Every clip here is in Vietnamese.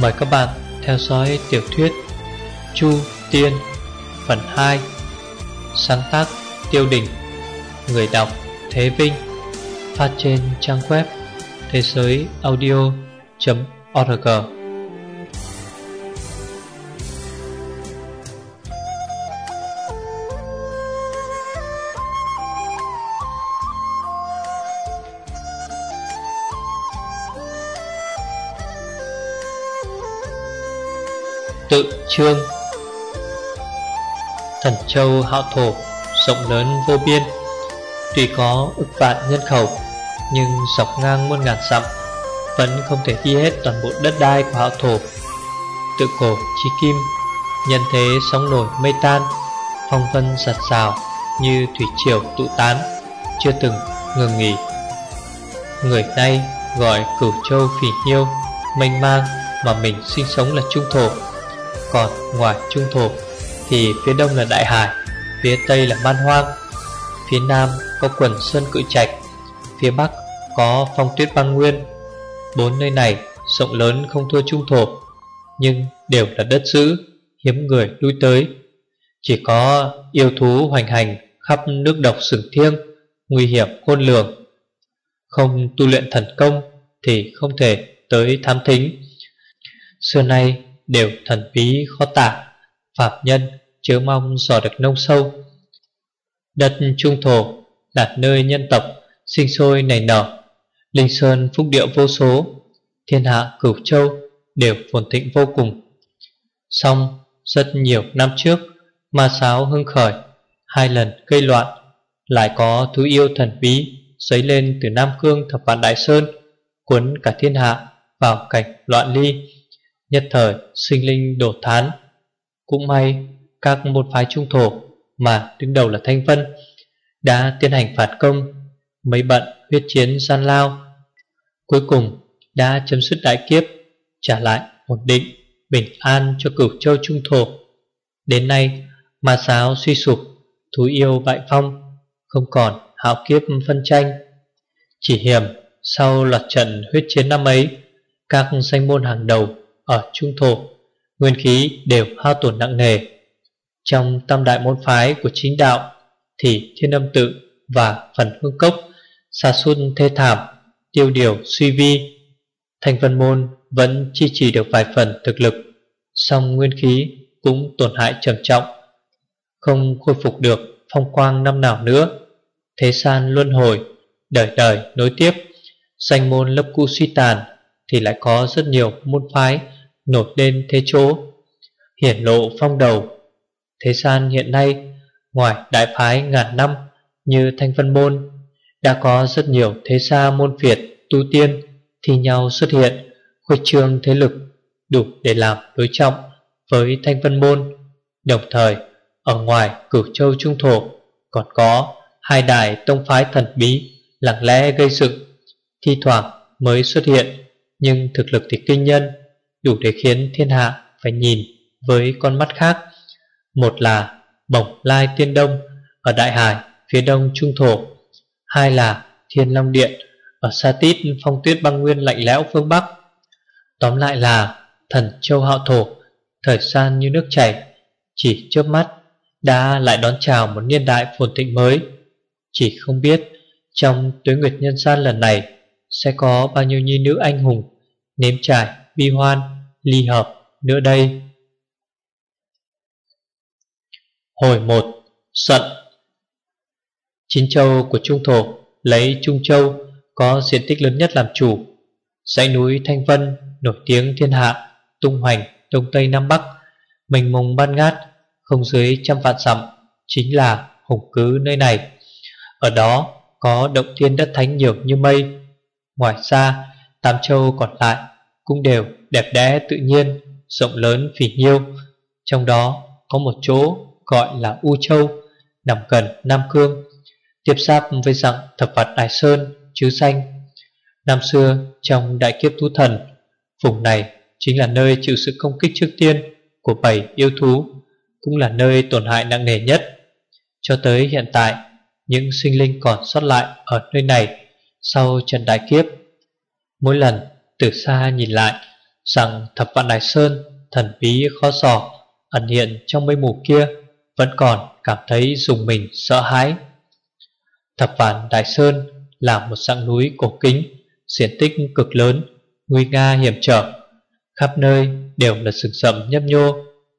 Mời các bạn theo dõi tiểu thuyết Chu Tiên, phần 2 Sáng tác Tiêu Đình, Người đọc Thế Vinh, Phát trên trang web thế giới audio.org Trương. Thần châu hạo thổ, Rộng lớn vô biên, Tuy có ức vạn nhân khẩu, Nhưng dọc ngang muôn ngàn dặm, Vẫn không thể đi hết toàn bộ đất đai của hạo thổ. Tự cổ chi kim, Nhân thế sóng nổi mây tan, Phong vân giặt rào Như thủy triều tụ tán, Chưa từng ngừng nghỉ. Người nay gọi cửu châu phỉ nhiêu, Mênh mang mà mình sinh sống là trung thổ còn ngoài trung thổ, Thì phía đông là đại hải, Phía tây là man hoang, Phía nam có quần sơn cự trạch, Phía bắc có phong tuyết băng nguyên. Bốn nơi này rộng lớn không thua trung thổ, Nhưng đều là đất giữ Hiếm người lui tới. Chỉ có yêu thú hoành hành Khắp nước độc sừng thiêng, Nguy hiểm khôn lường. Không tu luyện thần công Thì không thể tới thám thính. Xưa nay đều thần bí khó tả. Phạm nhân chớ mong dò được nông sâu. Đất trung thổ là nơi nhân tộc sinh sôi nảy nở. Linh sơn phúc điệu vô số, Thiên hạ cửu châu đều phồn thịnh vô cùng. Xong rất nhiều năm trước, Ma sáo hưng khởi, Hai lần gây loạn, Lại có thứ yêu thần bí Xấy lên từ Nam Cương thập vạn Đại Sơn, Cuốn cả thiên hạ vào cảnh loạn ly. Nhất thời, sinh linh đổ thán. Cũng may, các môn phái trung thổ Mà đứng đầu là Thanh Vân Đã tiến hành phạt công, Mấy bận huyết chiến gian lao. Cuối cùng đã chấm dứt đại kiếp, Trả lại ổn định, Bình an cho cửu châu trung thổ. Đến nay, ma giáo suy sụp, Thú yêu bại phong Không còn hạo kiếp phân tranh. Chỉ hiểm, sau loạt trận huyết chiến năm ấy, Các danh môn hàng đầu ở trung thổ. Nguyên khí đều hao tổn nặng nề. Trong tam đại môn phái của chính đạo Thì thiên âm tự và phần hương cốc Xa xuân thê thảm, Tiêu điều suy vi, Thành phần môn vẫn chi trì được vài phần thực lực, song nguyên khí cũng tổn hại trầm trọng, Không khôi phục được phong quang năm nào nữa. Thế gian luân hồi, Đời đời nối tiếp, Danh môn lấp cu suy tàn Thì lại có rất nhiều môn phái nổi lên thế chỗ. Hiển lộ phong đầu. Thế gian hiện nay, Ngoài đại phái ngàn năm Như Thanh Vân Môn, Đã có rất nhiều thế gia môn phiệt Tu tiên thi nhau xuất hiện, Khuếch trương thế lực Đủ để làm đối trọng với Thanh Vân Môn. Đồng thời, Ở ngoài cửu châu trung thổ Còn có hai đại tông phái thần bí Lặng lẽ gây dựng, Thi thoảng mới xuất hiện, Nhưng thực lực thì kinh nhân đủ để khiến thiên hạ phải nhìn với con mắt khác. Một là Bổng Lai Tiên Đông ở Đại Hải phía đông Trung Thổ, hai là Thiên Long Điện ở Sa Tít phong tuyết băng nguyên lạnh lẽo phương Bắc. Tóm lại là thần châu hạo thổ, thời gian như nước chảy, chỉ chớp mắt đã lại đón chào một niên đại phồn thịnh mới. Chỉ không biết trong tuế nguyệt nhân gian lần này sẽ có bao nhiêu nhi nữ anh hùng nếm trải bi hoan ly hợp nữa đây. Hồi 1 Sận. Chín châu của Trung Thổ lấy Trung Châu có diện tích lớn nhất làm chủ. Dãy núi Thanh Vân nổi tiếng thiên hạ, Tung hoành Đông Tây Nam Bắc Mình mùng ban ngát, Không dưới trăm vạn dặm, Chính là hùng cứ nơi này. Ở đó có động thiên đất thánh nhiều như mây. Ngoài ra Tám châu còn lại cũng đều đẹp đẽ tự nhiên, rộng lớn phì nhiêu. Trong đó có một chỗ gọi là U Châu, nằm gần Nam Cương, tiếp giáp với dặng thập vật Đại Sơn, chứ xanh. Năm xưa trong đại kiếp thú thần, vùng này chính là nơi chịu sự công kích trước tiên của bảy yêu thú, cũng là nơi tổn hại nặng nề nhất. Cho tới hiện tại, những sinh linh còn sót lại ở nơi này sau trận đại kiếp. Mỗi lần từ xa nhìn lại Rằng thập vạn Đại Sơn, Thần bí, khó dò, Ẩn hiện trong mây mù kia, Vẫn còn cảm thấy dùng mình, sợ hãi. Thập vạn Đại Sơn Là một dạng núi cổ kính, Diện tích cực lớn, Nguy nga hiểm trở. Khắp nơi đều là rừng rậm nhấp nhô,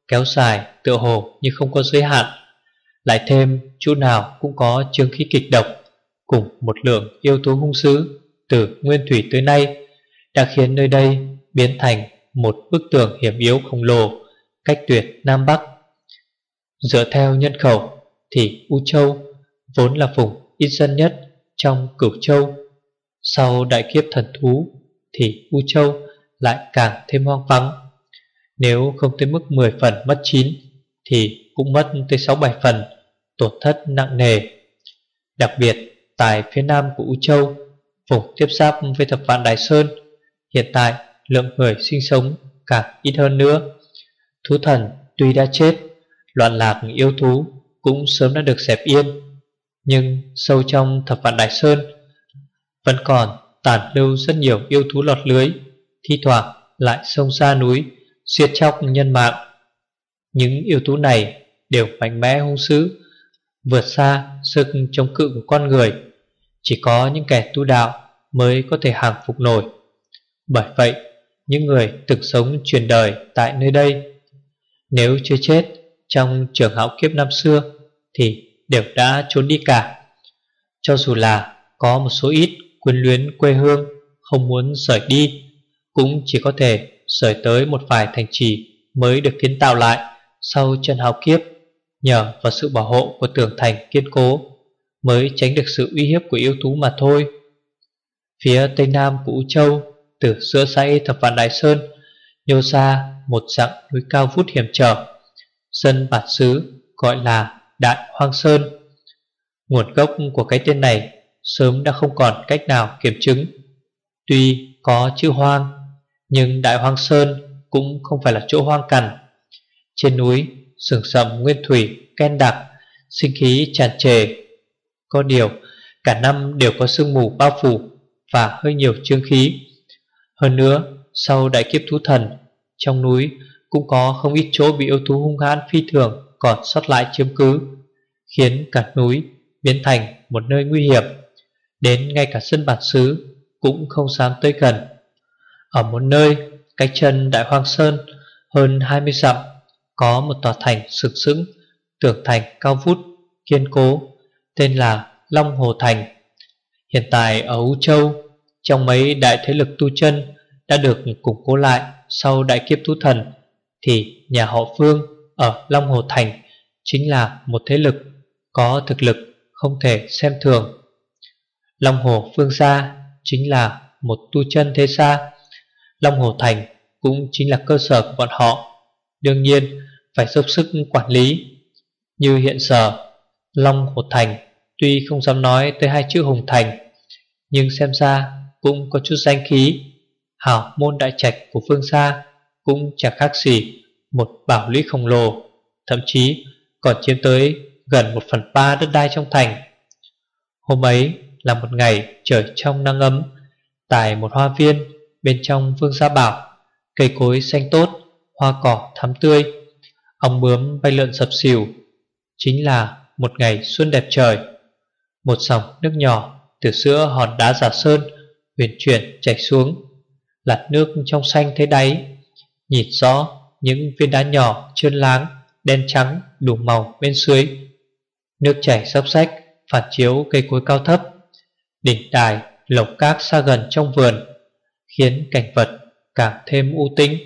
Kéo dài tựa hồ như không có giới hạn. Lại thêm, chỗ nào cũng có chương khí kịch độc, Cùng một lượng yêu thú hung dữ Từ nguyên thủy tới nay, Đã khiến nơi đây biến thành một bức tường hiểm yếu khổng lồ Cách tuyệt Nam Bắc. Dựa theo nhân khẩu Thì U Châu vốn là vùng ít dân nhất trong cửu châu. Sau đại kiếp thần thú Thì U Châu lại càng thêm hoang vắng. Nếu không tới mức 10 phần mất 9 Thì cũng mất tới 6-7 phần Tổn thất nặng nề. Đặc biệt, tại phía nam của U Châu, Vùng tiếp giáp với thập vạn Đại Sơn, Hiện tại lượng người sinh sống càng ít hơn nữa. Thú thần tuy đã chết, Loạn lạc yêu thú cũng sớm đã được xẹp yên, Nhưng sâu trong thập vạn Đại Sơn Vẫn còn tàn lưu rất nhiều yêu thú lọt lưới, Thi thoảng lại sông xa núi Xuyệt chóc nhân mạng. Những yêu thú này đều mạnh mẽ hung sứ Vượt xa sức chống cự của con người. Chỉ có những kẻ tu đạo mới có thể hàng phục nổi. Bởi vậy những người thực sống truyền đời tại nơi đây. Nếu chưa chết trong trường hạo kiếp năm xưa Thì đều đã trốn đi cả. Cho dù là có một số ít quyến luyến quê hương Không muốn rời đi, Cũng chỉ có thể rời tới một vài thành trì Mới được kiến tạo lại sau chân hạo kiếp, Nhờ vào sự bảo hộ của tường thành kiên cố Mới tránh được sự uy hiếp của yêu thú mà thôi. Phía tây nam của U Châu từ giữa dãy thập vạn Đại Sơn Nhô ra một dạng núi cao vút hiểm trở Dân bản xứ gọi là Đại Hoang Sơn. Nguồn gốc của cái tên này Sớm đã không còn cách nào kiểm chứng. Tuy có chữ hoang, Nhưng Đại Hoang Sơn Cũng không phải là chỗ hoang cằn. Trên núi, sừng sầm nguyên thủy, Ken đặc, Sinh khí tràn trề. Có điều, cả năm đều có sương mù bao phủ Và hơi nhiều trương khí. Hơn nữa Sau đại kiếp thú thần Trong núi cũng có không ít chỗ bị yêu thú hung hãn phi thường Còn sót lại chiếm cứ Khiến cả núi biến thành một nơi nguy hiểm. Đến ngay cả sân bản xứ Cũng không dám tới gần. Ở một nơi cách chân Đại Hoang Sơn Hơn 20 dặm Có một tòa thành sực sững Tưởng thành cao vút, kiên cố Tên là Long Hồ Thành. Hiện tại ở u Châu trong mấy đại thế lực tu chân Đã được củng cố lại Sau đại kiếp thú thần, Thì nhà họ Phương ở Long Hồ Thành Chính là một thế lực Có thực lực không thể xem thường. Long Hồ Phương Gia Chính là một tu chân thế gia. Long Hồ Thành Cũng chính là cơ sở của bọn họ. Đương nhiên, phải dốc sức quản lý. Như hiện giờ, Long Hồ Thành Tuy không dám nói tới hai chữ Hùng Thành, Nhưng xem ra cũng có chút danh khí. Hảo môn đại trạch của phương xa Cũng chẳng khác gì Một bảo lý khổng lồ, Thậm chí còn chiếm tới Gần một phần ba đất đai trong thành. Hôm ấy là một ngày trời trong nắng ấm, Tại một hoa viên Bên trong phương xa bảo, Cây cối xanh tốt, Hoa cỏ thắm tươi, Ong bướm bay lượn sập xỉu Chính là một ngày xuân đẹp trời, Một dòng nước nhỏ Từ giữa hòn đá giả sơn Huyền chuyển chảy xuống Lạt nước trong xanh thế đáy, Nhìn rõ những viên đá nhỏ trơn láng, Đen trắng, đủ màu bên dưới. Nước chảy sắp xách Phản chiếu cây cối cao thấp, Đỉnh đài lộc cát xa gần trong vườn, Khiến cảnh vật càng thêm u tĩnh.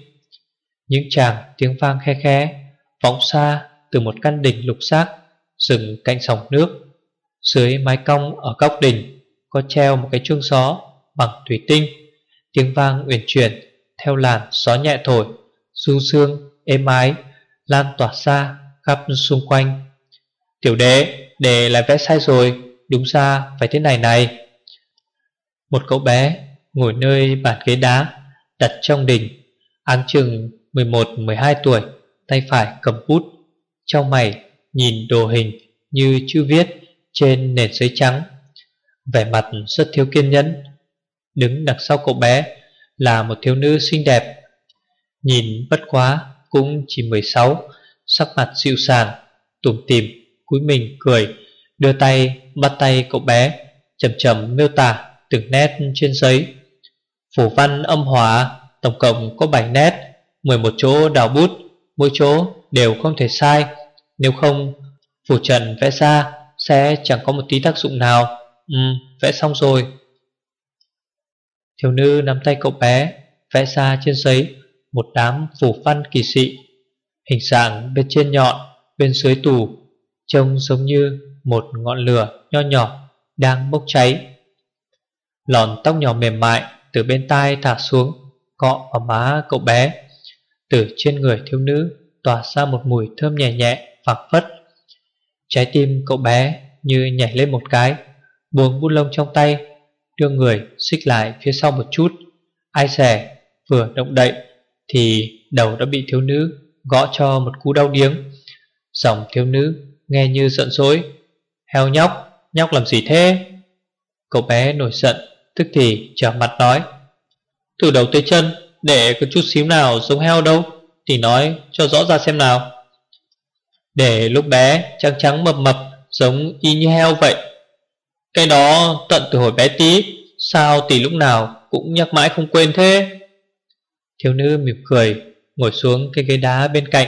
Những chàng tiếng vang khe khẽ Vọng xa từ một căn đỉnh lục xác Dừng cạnh dòng nước. Dưới mái cong ở góc đỉnh, Có treo một cái chuông gió. Bằng thủy tinh. Tiếng vang uyển chuyển Theo làn gió nhẹ thổi Du sương, êm ái Lan tỏa xa khắp xung quanh. Tiểu đế, để lại vẽ sai rồi Đúng ra phải thế này này. Một cậu bé Ngồi nơi bàn ghế đá Đặt trong đỉnh Áng chừng 11-12 tuổi Tay phải cầm bút Trong mày nhìn đồ hình Như chữ viết trên nền giấy trắng Vẻ mặt rất thiếu kiên nhẫn. Đứng đằng sau cậu bé Là một thiếu nữ xinh đẹp. Nhìn bất quá cũng chỉ 16 Sắc mặt dịu sàng Tủm tìm cúi mình cười, Đưa tay bắt tay cậu bé Chầm chậm miêu tả từng nét trên giấy. Phủ văn âm hòa Tổng cộng có 7 nét 11 chỗ đào bút, Mỗi chỗ đều không thể sai. Nếu không, phủ trần vẽ ra Sẽ chẳng có một tí tác dụng nào. Ừ vẽ xong rồi. Thiếu nữ nắm tay cậu bé, Vẽ ra trên giấy Một đám phủ văn kỳ dị. Hình dạng bên trên nhọn, Bên dưới tủ, Trông giống như một ngọn lửa nho nhỏ Đang bốc cháy. Lòn tóc nhỏ mềm mại Từ bên tai thả xuống, Cọ vào má cậu bé. Từ trên người thiếu nữ Tỏa ra một mùi thơm nhẹ nhẹ, phảng phất. Trái tim cậu bé như nhảy lên một cái, Buông bút lông trong tay Đưa người xích lại phía sau một chút. Ai xẻ vừa động đậy Thì đầu đã bị thiếu nữ Gõ cho một cú đau điếng. Giọng thiếu nữ nghe như giận dỗi Heo nhóc, nhóc làm gì thế? Cậu bé nổi giận Tức thì trở mặt nói Từ đầu tới chân Để có chút xíu nào giống heo đâu Thì nói cho rõ ra xem nào. Để lúc bé trắng trắng mập mập Giống y như heo vậy cái đó tận từ hồi bé tí, Sao tỷ lúc nào cũng nhắc mãi không quên thế? Thiếu nữ mỉm cười, Ngồi xuống cái ghế đá bên cạnh,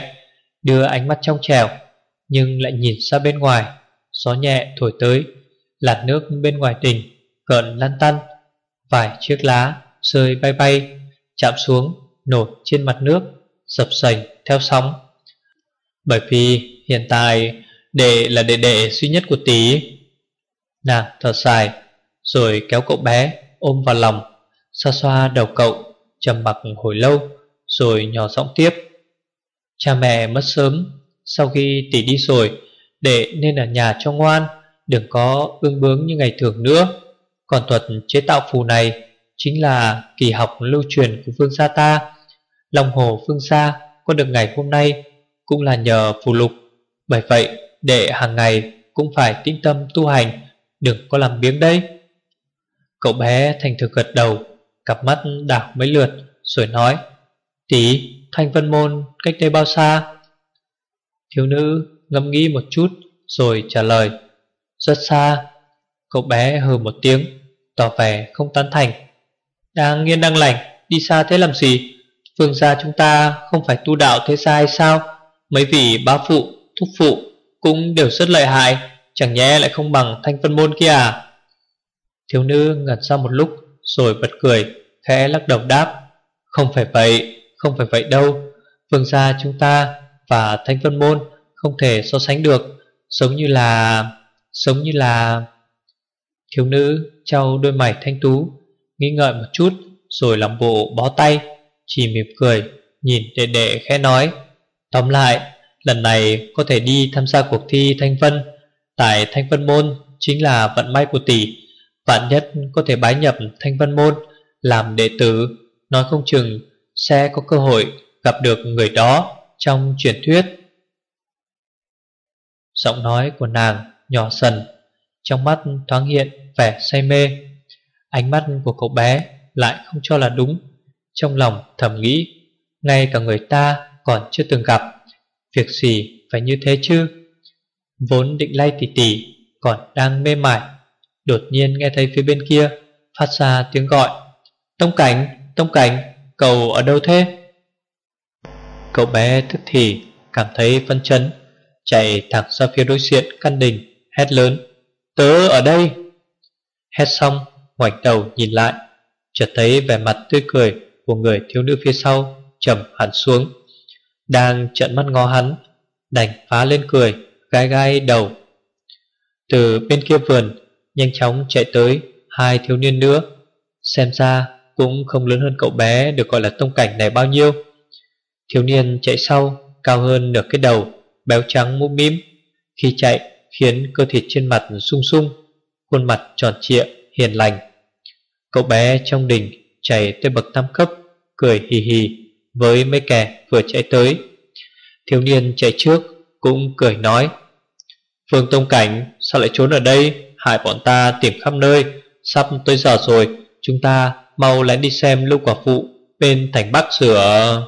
Đưa ánh mắt trong trèo Nhưng lại nhìn ra bên ngoài, Gió nhẹ thổi tới Lạt nước bên ngoài tỉnh Cợn lan tăn, Vài chiếc lá rơi bay bay, Chạm xuống, nổi trên mặt nước, Dập sành theo sóng. Bởi vì hiện tại Đệ là đệ đệ duy nhất của tỷ Nàng thở dài, Rồi kéo cậu bé ôm vào lòng, Xoa xoa đầu cậu, trầm mặc hồi lâu, Rồi nhỏ giọng tiếp. Cha mẹ mất sớm, Sau khi tỷ đi rồi Đệ nên ở nhà cho ngoan, Đừng có ương bướng như ngày thường nữa. Còn thuật chế tạo phù này Chính là kỳ học lưu truyền của phương gia ta. Lòng hồ phương gia Có được ngày hôm nay Cũng là nhờ phù lục. Bởi vậy đệ hàng ngày Cũng phải tĩnh tâm tu hành Đừng có làm biếng đấy Cậu bé thành thực gật đầu Cặp mắt đảo mấy lượt Rồi nói Tí thanh vân môn cách đây bao xa? Thiếu nữ ngâm nghĩ một chút Rồi trả lời Rất xa. Cậu bé hừ một tiếng Tỏ vẻ không tán thành. Đang nghiên đang lành Đi xa thế làm gì? Phương gia chúng ta không phải tu đạo thế sai sao? Mấy vị bá phụ, thúc phụ Cũng đều rất lợi hại. Chẳng nhẽ lại không bằng thanh vân môn kia à? Thiếu nữ ngẩn ra một lúc Rồi bật cười Khẽ lắc đầu đáp Không phải vậy, không phải vậy đâu. Phương gia chúng ta và thanh vân môn Không thể so sánh được. Giống như là Giống như là Thiếu nữ trao đôi mày thanh tú Nghĩ ngợi một chút Rồi làm bộ bó tay Chỉ mỉm cười Nhìn đệ đệ khẽ nói Tóm lại Lần này có thể đi tham gia cuộc thi Thanh Vân Tại Thanh Vân Môn Chính là vận may của tỷ. Vạn nhất có thể bái nhập Thanh Vân Môn, Làm đệ tử, Nói không chừng sẽ có cơ hội gặp được người đó trong truyền thuyết. Giọng nói của nàng nhỏ dần Trong mắt thoáng hiện vẻ say mê. Ánh mắt của cậu bé lại không cho là đúng. Trong lòng thầm nghĩ, Ngay cả người ta còn chưa từng gặp. Việc gì phải như thế chứ? Vốn định lay tỉ tỉ Còn đang mê mải. Đột nhiên nghe thấy phía bên kia Phát ra tiếng gọi. Tông cảnh, tông cảnh, cậu ở đâu thế? Cậu bé thức thì Cảm thấy phân chấn Chạy thẳng ra phía đối diện căn đình Hét lớn Tớ ở đây! Hét xong ngoảnh đầu nhìn lại Chợt thấy vẻ mặt tươi cười Của người thiếu nữ phía sau trầm hẳn xuống Đang trợn mắt ngó hắn Đành phá lên cười. Gai gai đầu. Từ bên kia vườn, Nhanh chóng chạy tới Hai thiếu niên nữa. Xem ra cũng không lớn hơn cậu bé Được gọi là tông cảnh này bao nhiêu. Thiếu niên chạy sau, Cao hơn nửa cái đầu, Béo trắng mũm mím Khi chạy, khiến cơ thịt trên mặt sung sung, Khuôn mặt tròn trịa, hiền lành. Cậu bé trong đình chạy tới bậc tam cấp, Cười hì hì với mấy kẻ vừa chạy tới. Thiếu niên chạy trước cũng cười nói Phương Tông Cảnh sao lại trốn ở đây? Hại bọn ta tìm khắp nơi. Sắp tới giờ rồi Chúng ta mau lén đi xem lưu quả phụ Bên thành Bắc sửa.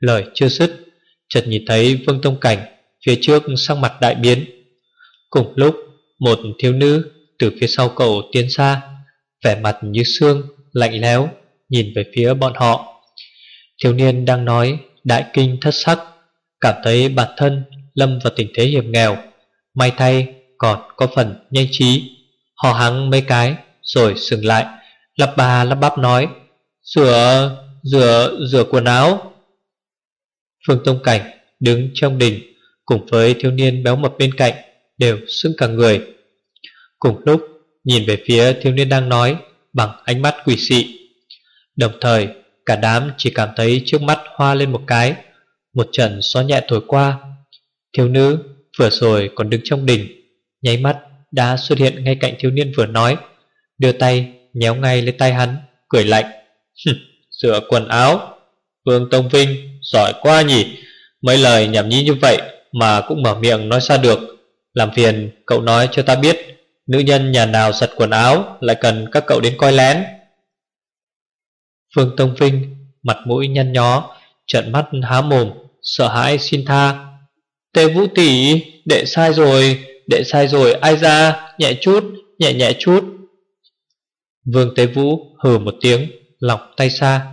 Lời chưa dứt Chợt nhìn thấy Vương Tông Cảnh Phía trước sang mặt đại biến. Cùng lúc một thiếu nữ Từ phía sau cậu tiến xa Vẻ mặt như xương, lạnh lẽo Nhìn về phía bọn họ. Thiếu niên đang nói Đại kinh thất sắc Cảm thấy bản thân lâm vào tình thế hiểm nghèo. May thay còn có phần nhanh trí. Họ hắng mấy cái Rồi dừng lại. Lắp bà lắp bắp nói Rửa, rửa, rửa quần áo. Phương Tông Cảnh đứng trong đình Cùng với thiếu niên béo mập bên cạnh Đều sững cả người. Cùng lúc nhìn về phía thiếu niên đang nói Bằng ánh mắt quỷ dị. Đồng thời cả đám chỉ cảm thấy trước mắt hoa lên một cái Một trận gió nhẹ thổi qua. Thiếu nữ vừa rồi còn đứng trong đỉnh Nháy mắt đã xuất hiện ngay cạnh thiếu niên vừa nói, Đưa tay nhéo ngay lên tay hắn, Cười lạnh. Sửa quần áo. Vương Tông Vinh, giỏi quá nhỉ. Mấy lời nhảm nhí như vậy Mà cũng mở miệng nói ra được. Làm phiền cậu nói cho ta biết, Nữ nhân nhà nào giật quần áo Lại cần các cậu đến coi lén. Phương Tông Vinh Mặt mũi nhăn nhó Trận mắt há mồm, Sợ hãi xin tha. Tề Vũ tỷ Đệ sai rồi, Đệ sai rồi, ai ra? Nhẹ chút, Nhẹ nhẹ chút. Vương Tế Vũ hừ một tiếng Lọc tay xa.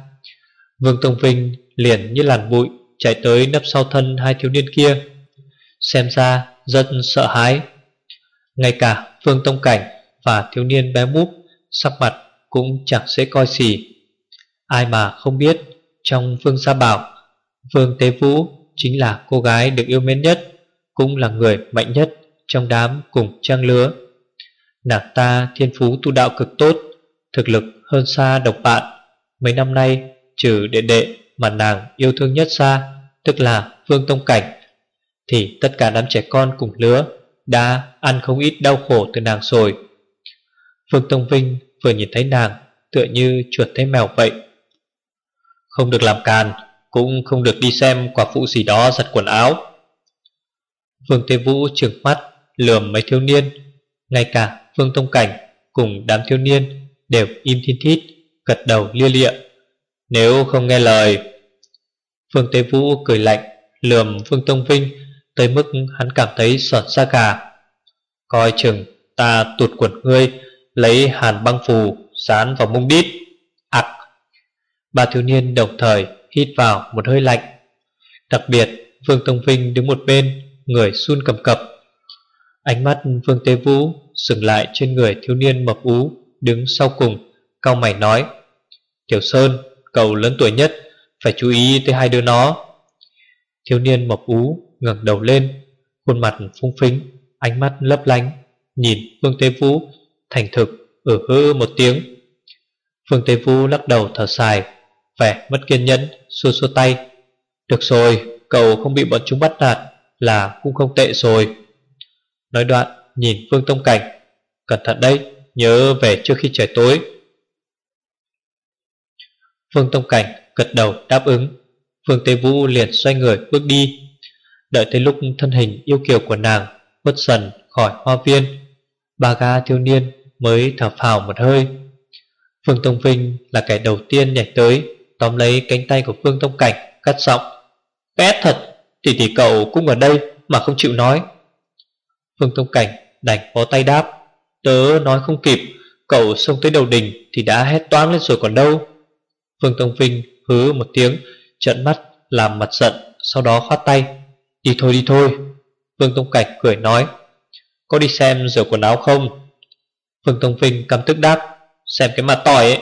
Vương Tông Vinh liền như làn bụi Chạy tới nấp sau thân hai thiếu niên kia, Xem ra rất sợ hãi. Ngay cả Vương Tông Cảnh Và thiếu niên bé búp Sắc mặt cũng chẳng dễ coi xỉ Ai mà không biết, Trong Vương Gia Bảo, Vương Tế Vũ chính là cô gái được yêu mến nhất, Cũng là người mạnh nhất Trong đám cùng trang lứa. Nàng ta thiên phú tu đạo cực tốt, Thực lực hơn xa độc bạn. Mấy năm nay, trừ đệ đệ Mà nàng yêu thương nhất xa Tức là Vương Tông Cảnh, Thì tất cả đám trẻ con cùng lứa Đã ăn không ít đau khổ từ nàng rồi. Vương Tông Vinh vừa nhìn thấy nàng, Tựa như chuột thấy mèo vậy. Không được làm càn cũng không được đi xem quả phụ gì đó giật quần áo. Vương Thế Vũ trừng mắt, Lườm mấy thiếu niên, Ngay cả Vương Tông Cảnh Cùng đám thiếu niên đều im thiên thít, Gật đầu lia lịa. Nếu không nghe lời Phương Tế Vũ cười lạnh, Lườm Phương Tông Vinh Tới mức hắn cảm thấy sọt xa cả. Coi chừng ta tụt quần ngươi, Lấy hàn băng phù sán vào mông đít. Ặc Ba thiếu niên đồng thời hít vào một hơi lạnh. Đặc biệt Phương Tông Vinh đứng một bên, Người run cầm cập. Ánh mắt Phương Tế Vũ Dừng lại trên người thiếu niên mập ú Đứng sau cùng Cao mày nói, Tiểu Sơn, cậu lớn tuổi nhất, Phải chú ý tới hai đứa nó. Thiếu niên mập ú ngẩng đầu lên, Khuôn mặt phung phính, Ánh mắt lấp lánh, Nhìn Phương Tế Vũ Thành thực ở hơ một tiếng. Phương Tế Vũ lắc đầu thở dài. Vẻ mất kiên nhẫn, Xua xua tay. Được rồi, cậu không bị bọn chúng bắt nạt Là cũng không tệ rồi. Nói đoạn, nhìn Phương Tông Cảnh. Cẩn thận đấy, Nhớ về trước khi trời tối. Phương Tông Cảnh gật đầu đáp ứng. Phương Tế Vũ liền xoay người bước đi. Đợi tới lúc thân hình yêu kiều của nàng Khuất dần khỏi hoa viên, Ba ga thiếu niên mới thở phào một hơi. Phương Tông Vinh là kẻ đầu tiên nhảy tới. Tóm lấy cánh tay của Phương Tông Cảnh, Cắt giọng. Ghét thật, Tỷ tỷ cậu cũng ở đây mà không chịu nói. Phương Tông Cảnh đành bó tay đáp. Tớ nói không kịp, Cậu xông tới đầu đỉnh Thì đã hét toáng lên rồi còn đâu. Phương Tông Vinh hứ một tiếng Trận mắt làm mặt giận, Sau đó khoát tay. Đi thôi đi thôi. Phương Tông Cảnh cười nói. Có đi xem rửa quần áo không? Phương Tông Vinh căm tức đáp. Xem cái mặt tỏi ấy.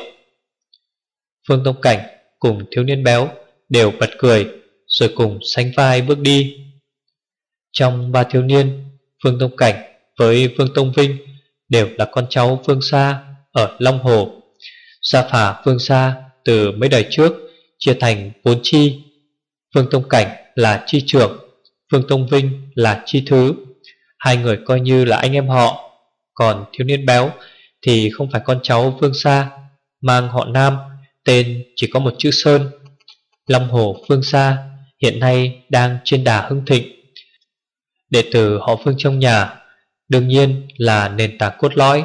Phương Tông Cảnh cùng thiếu niên béo Đều bật cười Rồi cùng sánh vai bước đi Trong ba thiếu niên Phương Tông Cảnh với Phương Tông Vinh đều là con cháu Phương Sa ở Long Hồ. Sa phả Phương Sa từ mấy đời trước chia thành bốn chi. Phương Tông Cảnh là chi trưởng, Phương Tông Vinh là chi thứ. Hai người coi như là anh em họ. Còn thiếu niên béo thì không phải con cháu Phương Sa, mang họ Nam, tên chỉ có một chữ Sơn. Long Hồ Phương Sa hiện nay đang trên đà hưng thịnh. Đệ tử họ Phương trong nhà Đương nhiên là nền tảng cốt lõi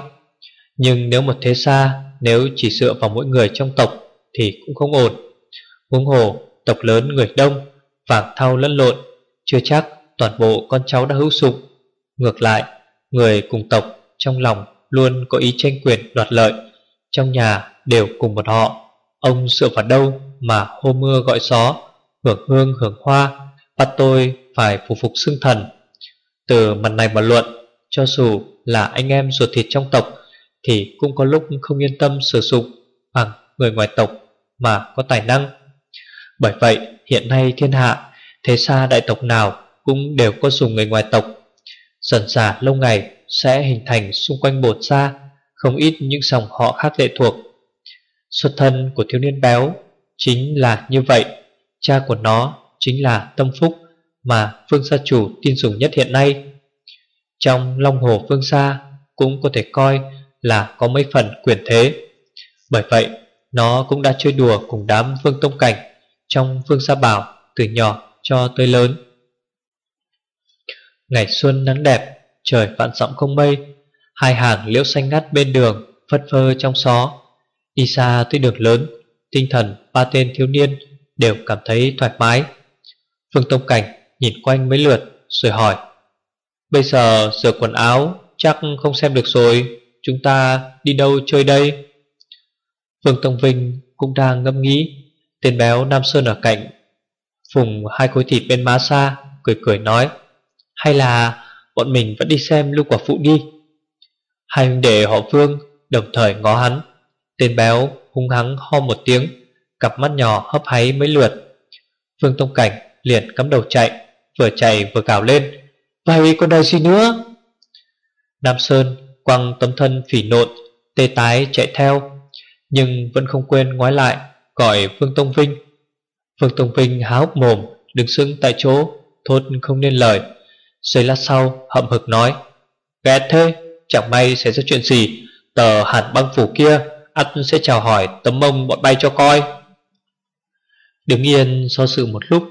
Nhưng nếu một thế xa Nếu chỉ dựa vào mỗi người trong tộc Thì cũng không ổn Huống hồ tộc lớn người đông, vàng thau lẫn lộn, Chưa chắc toàn bộ con cháu đã hữu dụng Ngược lại, Người cùng tộc trong lòng Luôn có ý tranh quyền đoạt lợi, Trong nhà đều cùng một họ Ông dựa vào đâu mà hô mưa gọi gió, Hưởng hương hưởng hoa, Bắt tôi phải phục phục xương thần. Từ mặt này mà luận, Cho dù là anh em ruột thịt trong tộc Thì cũng có lúc không yên tâm sử dụng Bằng người ngoài tộc mà có tài năng. Bởi vậy, hiện nay thiên hạ, Thế xa đại tộc nào cũng đều có dùng người ngoài tộc. Dần dà lâu ngày sẽ hình thành xung quanh bột ra Không ít những dòng họ khác lệ thuộc. Xuất thân của thiếu niên béo Chính là như vậy, Cha của nó chính là Tâm Phúc Mà Phương gia chủ tin dùng nhất hiện nay. Trong Long Hồ Phương gia Cũng có thể coi là có mấy phần quyền thế. Bởi vậy, Nó cũng đã chơi đùa cùng đám Phương Tông Cảnh Trong Phương Gia Bảo Từ nhỏ cho tới lớn. Ngày xuân nắng đẹp, Trời vạn rộng không mây, Hai hàng liễu xanh ngắt bên đường, Phất phơ trong gió Đi xa tới đường lớn, Tinh thần ba tên thiếu niên Đều cảm thấy thoải mái. Phương Tông Cảnh nhìn quanh mấy lượt, Rồi hỏi, Bây giờ sửa quần áo Chắc không xem được rồi, Chúng ta đi đâu chơi đây? Phương Tông Vinh cũng đang ngâm nghĩ, Tên béo Nam Sơn ở cạnh, Phùng hai khối thịt bên má xa, Cười cười nói, Hay là bọn mình vẫn đi xem lưu quả phụ đi. Hai huynh đệ họ Phương Đồng thời ngó hắn. Tên béo hung hắng ho một tiếng, Cặp mắt nhỏ hấp háy mấy lượt. Phương Tông Cảnh liền cắm đầu chạy, Vừa chạy vừa cào lên Vậy còn đây gì nữa. Nam Sơn quăng tấm thân phỉ nộn, Tê tái chạy theo, Nhưng vẫn không quên ngoái lại, Gọi Phương Tông Vinh. Phương Tông Vinh há hốc mồm, Đứng sững tại chỗ, Thốt không nên lời. Giây lát sau, hậm hực nói, Ghét thế, Chẳng may sẽ ra chuyện gì, Tờ hẳn băng phủ kia ắt sẽ chào hỏi tấm mông bọn bay cho coi. Đứng yên do sự một lúc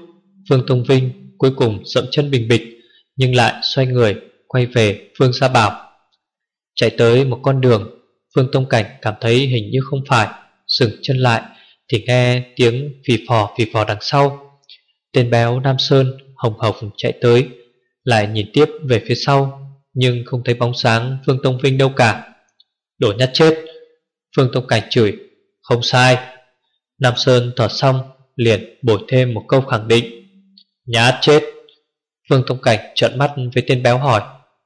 Phương Tông Vinh cuối cùng dậm chân bình bịch, Nhưng lại xoay người, Quay về Phương Sa Bảo. Chạy tới một con đường Phương Tông Cảnh cảm thấy hình như không phải, Dừng chân lại Thì nghe tiếng phì phò phì phò đằng sau. Tên béo Nam Sơn hồng hồng chạy tới, Lại nhìn tiếp về phía sau, Nhưng không thấy bóng sáng Phương Tông Vinh đâu cả. Đổ nhát chết! Phương Tông Cảnh chửi Không sai. Nam Sơn thở xong liền bổ thêm một câu khẳng định Nhát chết. Phương Tông Cảnh trợn mắt với tên béo hỏi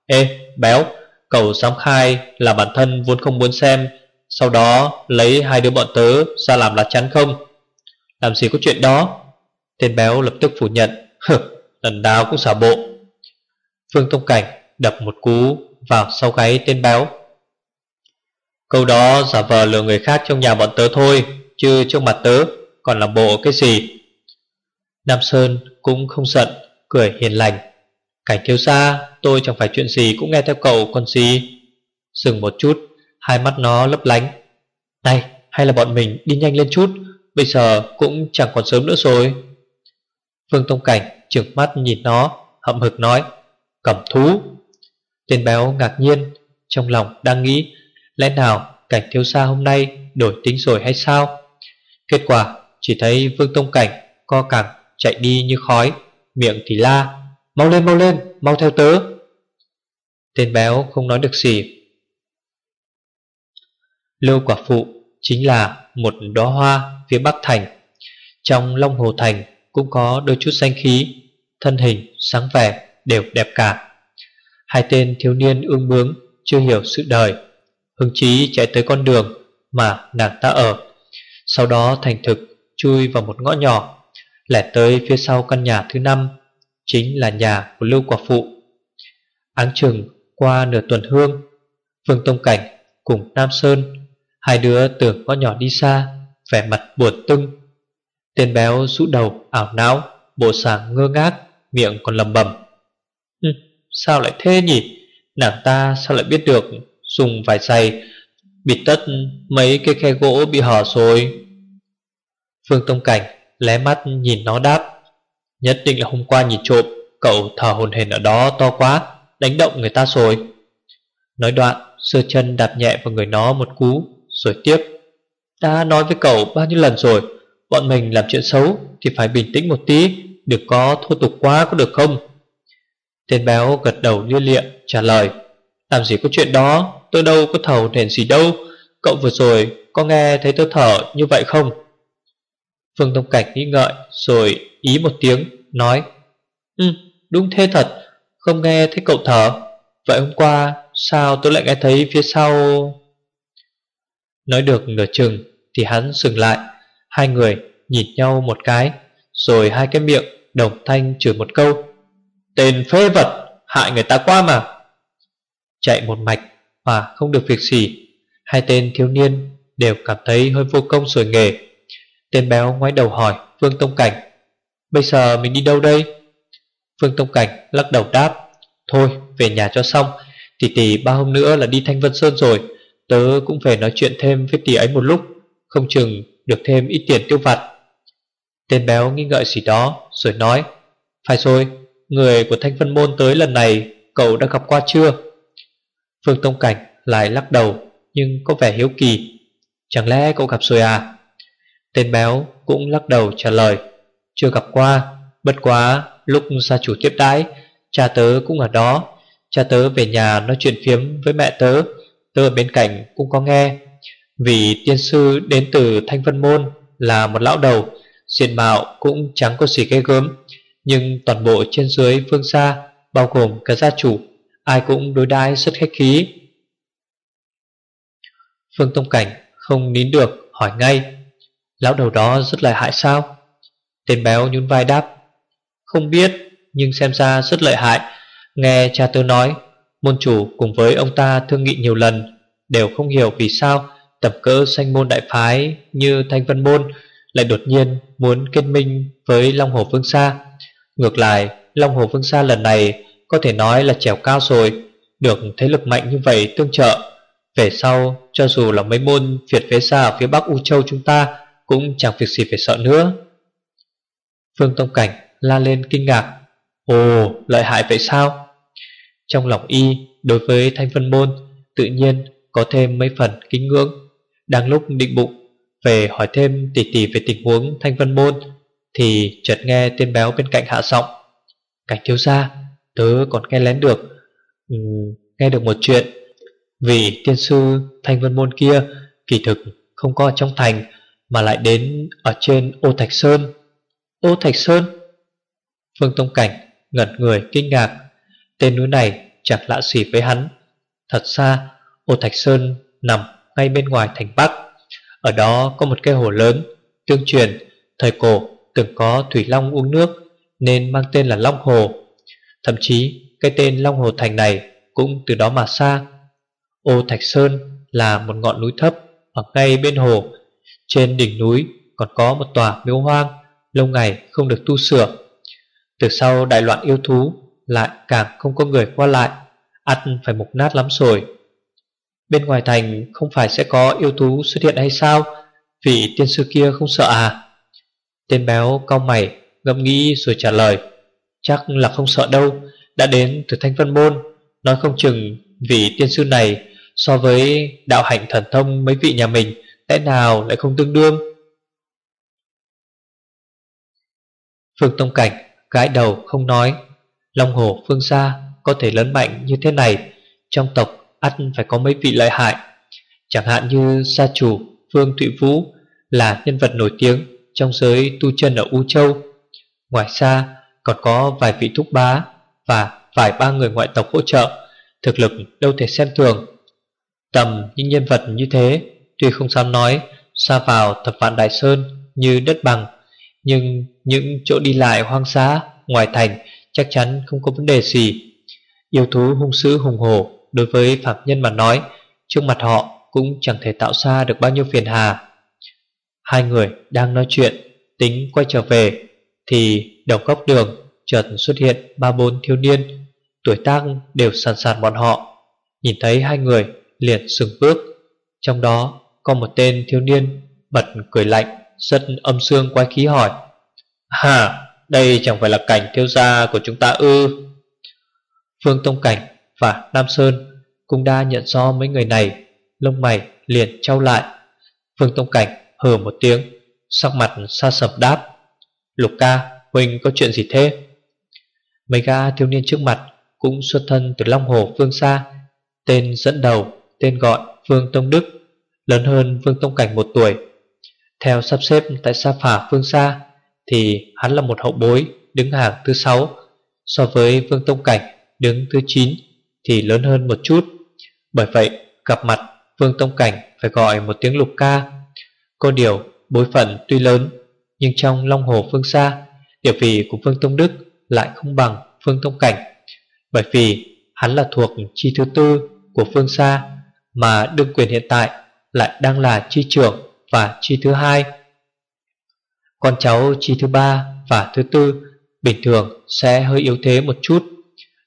Ê béo Cậu dám khai là bản thân vốn không muốn xem Sau đó lấy hai đứa bọn tớ ra làm lá chắn không? Làm gì có chuyện đó. Tên béo lập tức phủ nhận Hừ, lần nào cũng xả bộ. Phương Tông Cảnh đập một cú vào sau gáy tên béo Câu đó giả vờ lừa người khác trong nhà bọn tớ thôi Chứ trước mặt tớ còn làm bộ cái gì? Nam Sơn cũng không giận Cười hiền lành. Cảnh thiếu xa, tôi chẳng phải chuyện gì cũng nghe theo cậu con gì? Dừng một chút Hai mắt nó lấp lánh. Này hay là bọn mình đi nhanh lên chút Bây giờ cũng chẳng còn sớm nữa rồi. Phương Tông Cảnh trừng mắt nhìn nó Hậm hực nói Cầm thú. Tên béo ngạc nhiên Trong lòng đang nghĩ Lẽ nào cảnh thiếu gia hôm nay đổi tính rồi hay sao? Kết quả chỉ thấy Vương Tông Cảnh co cẳng chạy đi như khói Miệng thì la Mau lên mau lên mau theo tớ. Tên béo không nói được gì. Lưu quả phụ chính là một đóa hoa phía bắc thành. Trong Long Hồ Thành cũng có đôi chút xanh khí Thân hình, sáng vẻ đều đẹp cả. Hai tên thiếu niên ương bướng chưa hiểu sự đời Hưng chí chạy tới con đường mà nàng ta ở. Sau đó thành thực chui vào một ngõ nhỏ Lẻ tới phía sau căn nhà thứ năm Chính là nhà của Lưu Quả Phụ. Áng chừng qua nửa tuần hương Phương Tông Cảnh cùng Nam Sơn Hai đứa từ ngõ nhỏ đi xa Vẻ mặt buồn tưng. Tên béo rũ đầu ảo não Bộ sàng ngơ ngác Miệng còn lầm bầm. Ừ, Sao lại thế nhỉ? Nàng ta sao lại biết được? Dùng vải giày Bịt tất mấy cái khe gỗ bị hở rồi. Phương Tông Cảnh lé mắt nhìn nó đáp, Nhất định là hôm qua nhìn trộm, Cậu thở hồn hển ở đó to quá, Đánh động người ta rồi. Nói đoạn sơ chân đạp nhẹ vào người nó một cú, Rồi tiếp Ta nói với cậu bao nhiêu lần rồi, Bọn mình làm chuyện xấu Thì phải bình tĩnh một tí, Đừng có thô tục quá có được không? Tên béo gật đầu lia lịa, trả lời, Làm gì có chuyện đó. Tôi đâu có thầu thèn gì đâu. Cậu vừa rồi có nghe thấy tôi thở như vậy không? Phương Tông Cảnh nghĩ ngợi, Rồi ý một tiếng, Nói Ừ đúng thế thật. Không nghe thấy cậu thở. Vậy hôm qua sao tôi lại nghe thấy phía sau? Nói được nửa chừng Thì hắn dừng lại. Hai người nhìn nhau một cái, Rồi hai cái miệng đồng thanh chửi một câu, Tên phê vật, Hại người ta qua mà. Chạy một mạch mà không được việc gì. Hai tên thiếu niên đều cảm thấy hơi vô công rồi nghề. Tên béo ngoái đầu hỏi Phương Tông Cảnh, Bây giờ mình đi đâu đây? Phương Tông Cảnh lắc đầu đáp, Thôi, về nhà cho xong. Tỷ tỷ ba hôm nữa là đi Thanh Vân Sơn rồi. Tớ cũng phải nói chuyện thêm với tỷ ấy một lúc, Không chừng được thêm ít tiền tiêu vặt. Tên béo nghi ngợi gì đó, Rồi nói, Phải rồi, Người của Thanh Vân Môn tới lần này, Cậu đã gặp qua chưa? Phương Tông Cảnh lại lắc đầu, Nhưng có vẻ hiếu kỳ. Chẳng lẽ cậu gặp rồi à? Tên béo cũng lắc đầu trả lời, Chưa gặp qua, Bất quá lúc gia chủ tiếp đãi, Cha tớ cũng ở đó. Cha tớ về nhà nói chuyện phiếm với mẹ tớ Tớ ở bên cạnh cũng có nghe. Vì tiên sư đến từ Thanh Vân Môn Là một lão đầu, Diện mạo cũng chẳng có gì ghê gớm, Nhưng toàn bộ trên dưới phương xa Bao gồm cả gia chủ. Ai cũng đối đãi rất khách khí. Phương Tông Cảnh không nín được hỏi ngay, Lão đầu đó rất lợi hại sao? Tên béo nhún vai đáp, Không biết, nhưng xem ra rất lợi hại. Nghe cha tớ nói, Môn chủ cùng với ông ta thương nghị nhiều lần, Đều không hiểu vì sao tập cỡ sanh môn đại phái Như Thanh Vân Môn Lại đột nhiên muốn kết minh với Long Hồ Vương Sa. Ngược lại, Long Hồ Vương Sa lần này có thể nói là trèo cao rồi, Được thế lực mạnh như vậy tương trợ. Về sau, cho dù là mấy môn Việt phế xa ở phía bắc U Châu chúng ta Cũng chẳng việc gì phải sợ nữa. Phương Tông Cảnh la lên kinh ngạc. Ồ, lợi hại vậy sao? Trong lòng y, đối với thanh phân môn, Tự nhiên có thêm mấy phần kính ngưỡng. Đang lúc định bụng, Về hỏi thêm tỉ tỉ về tình huống thanh vân môn, Thì chợt nghe tên béo bên cạnh hạ giọng. Cảnh thiếu gia Tớ còn nghe lén được ừ, Nghe được một chuyện. Vì tiên sư thanh vân môn kia Kỳ thực không có ở trong thành Mà lại đến ở trên ô Thạch Sơn. Ô Thạch Sơn? Phương Tông Cảnh ngẩn người kinh ngạc. Tên núi này chẳng lạ xỉ với hắn. Thật xa Ô Thạch Sơn nằm ngay bên ngoài thành Bắc. Ở đó có một cây hồ lớn Tương truyền Thời cổ từng có Thủy Long uống nước Nên mang tên là Long Hồ. Thậm chí, cái tên Long Hồ Thành này Cũng từ đó mà xa. Ô Thạch Sơn là một ngọn núi thấp Ở ngay bên hồ. Trên đỉnh núi còn có một tòa miếu hoang, Lâu ngày không được tu sửa. Từ sau đại loạn yêu thú Lại càng không có người qua lại ăn phải mục nát lắm rồi. Bên ngoài thành không phải sẽ có yêu thú xuất hiện hay sao? Vị tiên sư kia không sợ à? Tên béo cao mày, ngẫm nghĩ rồi trả lời. Chắc là không sợ đâu. Đã đến từ Thanh Vân Môn, Nói không chừng vì tiên sư này So với đạo hạnh thần thông mấy vị nhà mình Lẽ nào lại không tương đương? Phương Tông Cảnh Gãi đầu không nói. Long hồ phương xa có thể lớn mạnh như thế này, Trong tộc ắt phải có mấy vị lợi hại. Chẳng hạn như gia chủ Phương Thụy Vũ Là nhân vật nổi tiếng trong giới tu chân ở U Châu. Ngoài ra còn có vài vị thúc bá Và vài ba người ngoại tộc hỗ trợ Thực lực đâu thể xem thường Tầm những nhân vật như thế Tuy không dám nói xa vào thập vạn Đại Sơn như đất bằng nhưng những chỗ đi lại hoang dã ngoài thành chắc chắn không có vấn đề gì. Yêu thú hung sữ hùng hổ đối với phạm nhân mà nói, trước mặt họ cũng chẳng thể tạo ra được bao nhiêu phiền hà. Hai người đang nói chuyện, tính quay trở về, thì đầu góc đường chợt xuất hiện ba bốn thiếu niên, tuổi tác đều sàn sàn bọn họ. Nhìn thấy hai người liền sừng bước, trong đó có một tên thiếu niên bật cười lạnh rất âm xương quái khí hỏi Hà, đây chẳng phải là cảnh thiếu gia của chúng ta ư? Phương Tông Cảnh và Nam Sơn cũng đã nhận do mấy người này Lông mày liền trao lại. Phương Tông Cảnh hờ một tiếng Sắc mặt xa sầm đáp Lục ca, Huynh có chuyện gì thế? Mấy gã thiếu niên trước mặt Cũng xuất thân từ Long Hồ phương xa, Tên dẫn đầu, Tên gọi Phương Tông Đức, Lớn hơn Phương Tông Cảnh một tuổi. Theo sắp xếp tại Sa Phả phương xa Thì hắn là một hậu bối Đứng hàng thứ sáu, So với Phương Tông Cảnh đứng thứ 9 Thì lớn hơn một chút. Bởi vậy, gặp mặt Phương Tông Cảnh phải gọi một tiếng lục ca. Có điều, bối phận tuy lớn nhưng trong Long Hồ phương xa, Địa vị của Vương Tông Đức lại không bằng Vương Tông Cảnh. Bởi vì hắn là thuộc chi thứ tư của phương xa Mà đương quyền hiện tại lại đang là chi trưởng và chi thứ hai. Con cháu chi thứ ba và thứ tư Bình thường sẽ hơi yếu thế một chút,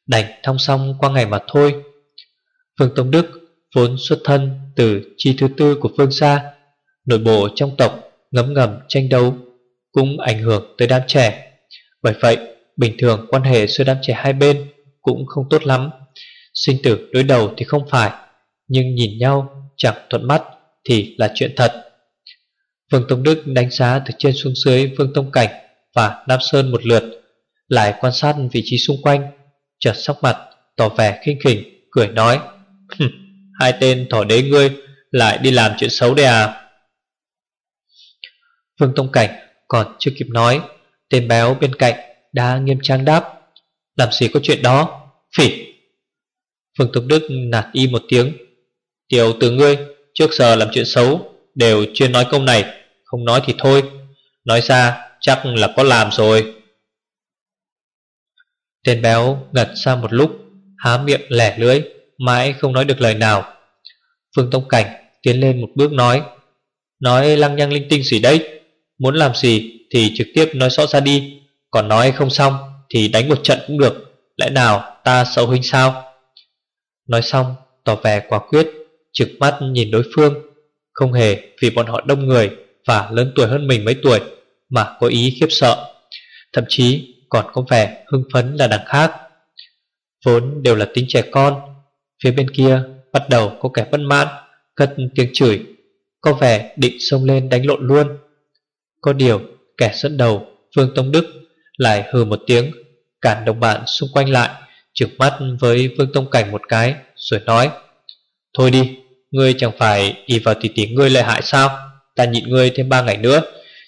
Đành thông song qua ngày mà thôi. Phương Tông Đức vốn xuất thân từ chi thứ tư của phương xa, Nội bộ trong tộc ngấm ngầm tranh đấu. Cũng ảnh hưởng tới đám trẻ. Bởi vậy, bình thường quan hệ giữa đám trẻ hai bên cũng không tốt lắm. Sinh tử đối đầu thì không phải, Nhưng nhìn nhau chẳng thuận mắt thì là chuyện thật. Vương Tông Đức đánh giá từ trên xuống dưới Vương Tông Cảnh và Nam Sơn một lượt, Lại quan sát vị trí xung quanh, Chợt sóc mặt tỏ vẻ khinh khỉnh, Cười nói Hai tên thỏ đế ngươi lại đi làm chuyện xấu đây à? Vương Tông Cảnh còn chưa kịp nói, Tên béo bên cạnh đã nghiêm trang đáp, Làm gì có chuyện đó, Phỉ. Phương Tông Đức nạt y một tiếng, Tiểu từ ngươi, trước giờ làm chuyện xấu, Đều chuyên nói câu này, Không nói thì thôi, Nói ra chắc là có làm rồi. Tên béo ngật ra một lúc, Há miệng lẻ lưỡi, Mãi không nói được lời nào. Phương Tông Cảnh tiến lên một bước nói Nói lăng nhăng linh tinh gì đấy? Muốn làm gì thì trực tiếp nói rõ ra đi Còn nói không xong Thì đánh một trận cũng được, Lẽ nào ta sợ huynh sao? Nói xong, tỏ vẻ quả quyết, Trực mắt nhìn đối phương. Không hề vì bọn họ đông người Và lớn tuổi hơn mình mấy tuổi Mà có ý khiếp sợ. Thậm chí còn có vẻ hưng phấn là đằng khác. Vốn đều là tính trẻ con, Phía bên kia bắt đầu có kẻ bất mãn, Cất tiếng chửi. Có vẻ định xông lên đánh lộn luôn. Có điều kẻ dẫn đầu Vương Tông Đức lại hừ một tiếng Cản đồng bạn xung quanh lại Trừng mắt với Vương Tông Cảnh một cái Rồi nói Thôi đi, ngươi chẳng phải đi vào tỷ tỷ ngươi lợi hại sao? Ta nhịn ngươi thêm ba ngày nữa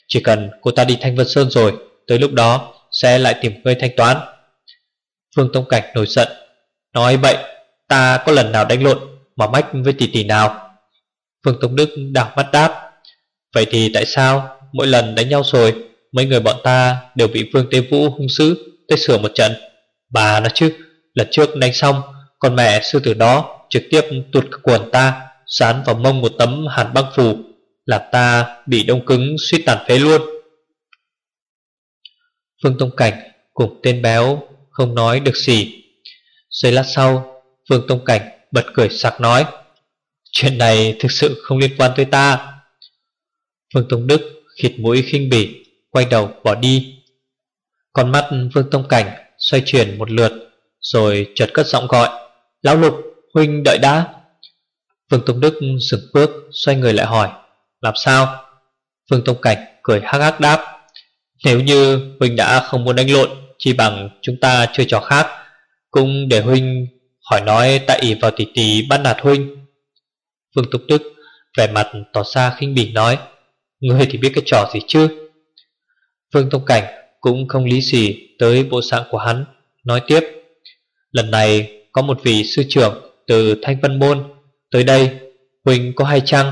Chỉ cần cô ta đi Thanh Vân Sơn rồi Tới lúc đó sẽ lại tìm ngươi thanh toán. Vương Tông Cảnh nổi giận Nói vậy Ta có lần nào đánh lộn Mà mách với tỷ tỷ nào? Vương Tông Đức đảo mắt đáp Vậy thì tại sao mỗi lần đánh nhau rồi, Mấy người bọn ta đều bị Vương Tế Vũ hung sứ Tới sửa một trận. Bà nó chứ, Lần trước đánh xong, Con mẹ sư tử đó trực tiếp tuột quần ta Sán vào mông một tấm hàn băng phù, Làm ta bị đông cứng, suýt tàn phế luôn. Phương Tông Cảnh cùng tên béo không nói được gì. Giây lát sau, Phương Tông Cảnh bật cười sặc nói, Chuyện này thực sự không liên quan tới ta. Phương Tông Đức khịt mũi khinh bỉ Quay đầu bỏ đi. Con mắt Phương Tông Cảnh xoay chuyển một lượt Rồi chợt cất giọng gọi Lão Lục, Huynh đợi đã. Phương Tông Đức dừng bước Xoay người lại hỏi Làm sao? Phương Tông Cảnh cười hắc hắc đáp nếu như Huynh đã không muốn đánh lộn Chỉ bằng chúng ta chơi trò khác Cũng để Huynh hỏi nói tại ỷ vào tỷ tỷ bắt nạt Huynh. Vương Tục Đức vẻ mặt tỏ ra khinh bỉ nói Ngươi thì biết cái trò gì chứ Vương Tông Cảnh cũng không lý gì tới bộ dạng của hắn Nói tiếp Lần này có một vị sư trưởng từ Thanh Vân Môn Tới đây huỳnh có hay chăng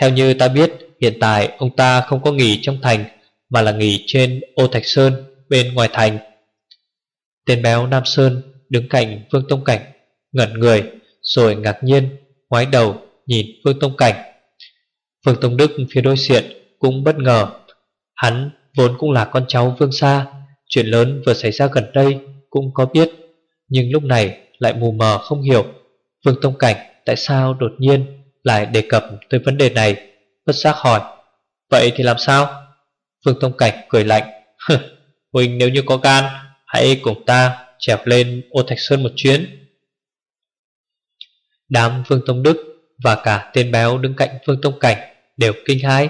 Theo như ta biết Hiện tại ông ta không có nghỉ trong thành mà là nghỉ trên ô Thạch Sơn bên ngoài thành. Tên béo Nam Sơn đứng cạnh Vương Tông Cảnh, ngẩn người rồi ngạc nhiên ngoái đầu nhìn Vương Tông Cảnh. Vương Tông Đức phía đối diện cũng bất ngờ. Hắn vốn cũng là con cháu Vương Sa, chuyện lớn vừa xảy ra gần đây cũng có biết, nhưng lúc này lại mù mờ không hiểu Vương Tông Cảnh tại sao đột nhiên lại đề cập tới vấn đề này, bất giác hỏi. Vậy thì làm sao? Phương Tông Cảnh cười lạnh Huỳnh nếu như có gan Hãy cùng ta trèo lên ô Thạch Sơn một chuyến Đám Phương Tông Đức Và cả tên béo đứng cạnh Phương Tông Cảnh Đều kinh hãi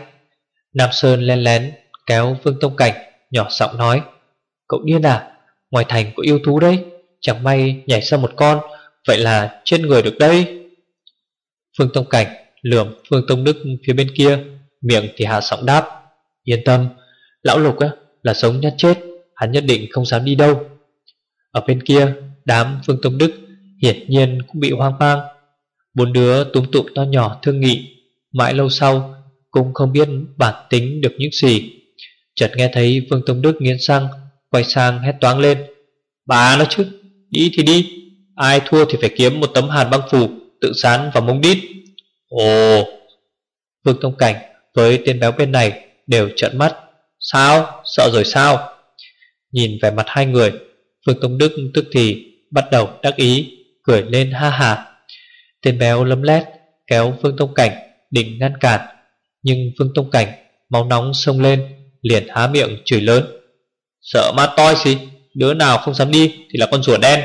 Nam Sơn len lén kéo Phương Tông Cảnh Nhỏ giọng nói Cậu điên à Ngoài thành có yêu thú đấy Chẳng may nhảy ra một con Vậy là trên người được đây. Phương Tông Cảnh lườm Phương Tông Đức phía bên kia Miệng thì hạ giọng đáp Yên tâm Lão Lục á, là sống nhát chết Hắn nhất định không dám đi đâu. Ở bên kia đám Phương Tông Đức Hiển nhiên cũng bị hoang mang. Bốn đứa túm tụm to nhỏ thương nghị Mãi lâu sau cũng không biết bản tính được những gì. Chợt nghe thấy vương Tông Đức nghiến răng Quay sang hét toáng lên Bà nó chứ Đi thì đi Ai thua thì phải kiếm một tấm hàn băng phủ, Tự sán vào mông đít. Ồ! Vương Tông Cảnh với tên béo bên này Đều trợn mắt Sao? Sợ rồi sao? Nhìn vẻ mặt hai người Vương Tông Đức tức thì bắt đầu đắc ý Cười lên ha ha Tên béo lấm lét kéo Vương Tông Cảnh định ngăn cản. Nhưng Vương Tông Cảnh máu nóng sông lên Liền há miệng chửi lớn. Sợ ma toi gì Đứa nào không dám đi thì là con rùa đen.